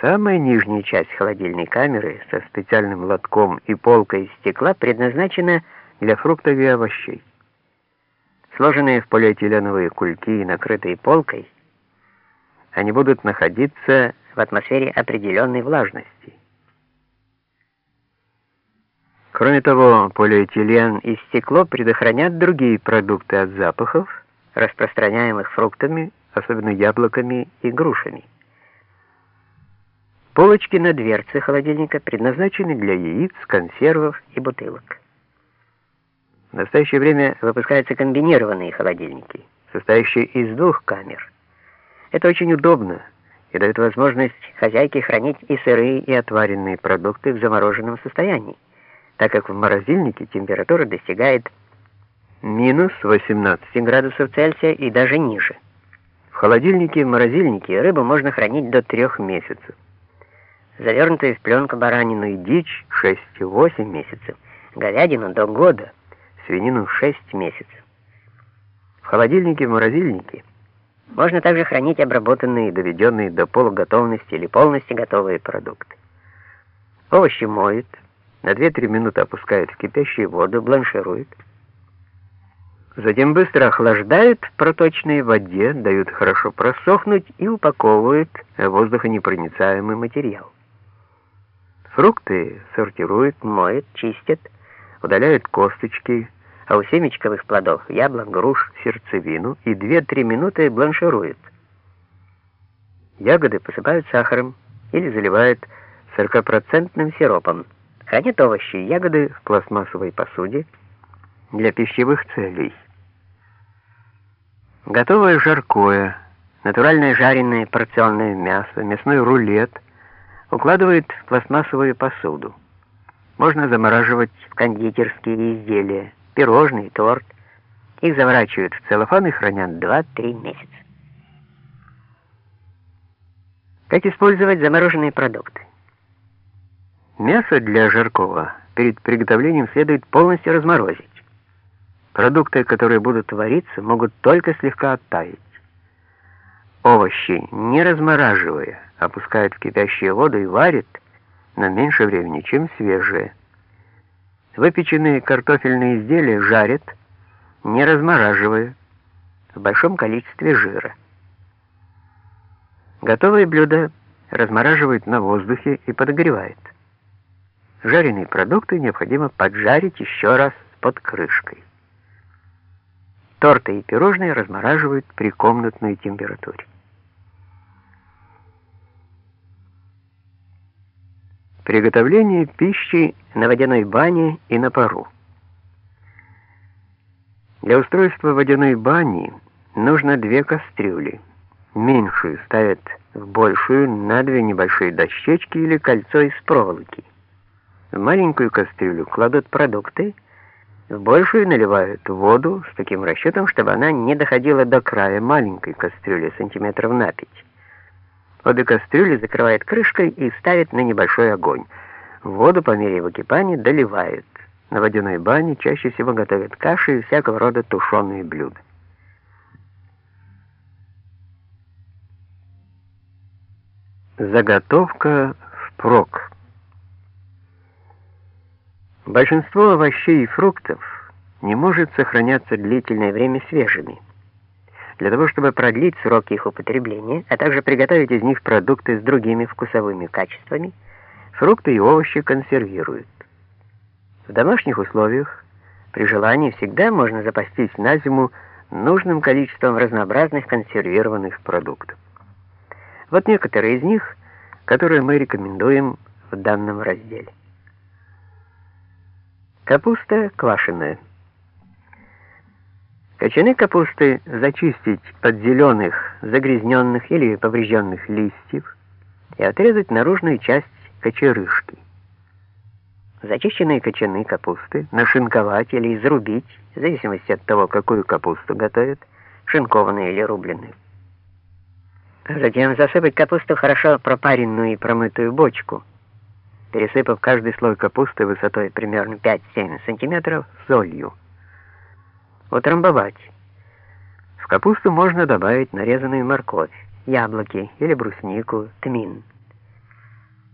Самая нижняя часть холодильной камеры со специальным лотком и полкой из стекла предназначена для фруктов и овощей. Сложенные в полиэтиленовые кульки и накрытые полкой, они будут находиться в атмосфере определенной влажности. Кроме того, полиэтилен и стекло предохранят другие продукты от запахов, распространяемых фруктами, особенно яблоками и грушами. Полочки на дверце холодильника предназначены для яиц, консервов и бутылок. В настоящее время выпускаются комбинированные холодильники, состоящие из двух камер. Это очень удобно и дает возможность хозяйке хранить и сырые, и отваренные продукты в замороженном состоянии, так как в морозильнике температура достигает минус 18 градусов Цельсия и даже ниже. В холодильнике и морозильнике рыбу можно хранить до трех месяцев завернутую в пленку баранину и дичь 6-8 месяцев, говядину до года, свинину 6 месяцев. В холодильнике и морозильнике можно также хранить обработанные и доведенные до полуготовности или полностью готовые продукты. Овощи моют, на 2-3 минуты опускают в кипящую воду, бланшируют. Затем быстро охлаждают в проточной воде, дают хорошо просохнуть и упаковывают в воздухонепроницаемый материал. Фрукты сортируют, моют, чистят, удаляют косточки, а у семечковых плодов яблок, груш, сердцевину и 2-3 минуты бланшируют. Ягоды посыпают сахаром или заливают 40% сиропом. Хранят овощи и ягоды в пластмассовой посуде для пищевых целей. Готовое жаркое, натуральное жареное порционное мясо, мясной рулет – укладывают в пластмассовую посуду. Можно замораживать кондитерские изделия, пирожные, торт. Их заворачивают в целлофан и хранят 2-3 месяца. Как использовать замороженные продукты? Мясо для жаркого перед приготовлением следует полностью разморозить. Продукты, которые будут вариться, могут только слегка оттаять. Овощи, не размораживая, опускают в кипящую воду и варят на меньше времени, чем свежие. Выпеченные картофельные изделия жарят, не размораживая, в большом количестве жира. Готовые блюда размораживают на воздухе и подогревают. Жареные продукты необходимо поджарить еще раз под крышкой. Торты и пирожные размораживают при комнатной температуре. Приготовление пищи на водяной бане и на пару. Для устройства водяной бани нужно две кастрюли. Меньшую ставят в большую на две небольшие дощечки или кольцо из проволоки. В маленькую кастрюлю кладут продукты, в большую наливают воду с таким расчетом, чтобы она не доходила до края маленькой кастрюли сантиметров на пять. Обе кастрюли закрывают крышкой и ставят на небольшой огонь. Воду по мере выкипания доливают. На водяной бане чаще всего готовят каши и всякого рода тушеные блюда. Заготовка впрок. Большинство овощей и фруктов не может сохраняться длительное время свежими для того, чтобы продлить сроки их употребления, а также приготовить из них продукты с другими вкусовыми качествами, фрукты и овощи консервируют. В домашних условиях при желании всегда можно запастись на зиму нужным количеством разнообразных консервированных продуктов. Вот некоторые из них, которые мы рекомендуем в данном разделе. Капуста квашеная. Кочаны капусты зачистить от зеленых, загрязненных или поврежденных листьев и отрезать наружную часть кочерышки. Зачищенные кочаны капусты нашинковать или изрубить, в зависимости от того, какую капусту готовят, шинкованную или рубленую. Затем засыпать капусту хорошо пропаренную и промытую бочку, пересыпав каждый слой капусты высотой примерно 5-7 см солью утрамбовать. В капусту можно добавить нарезанную морковь, яблоки или бруснику, тмин.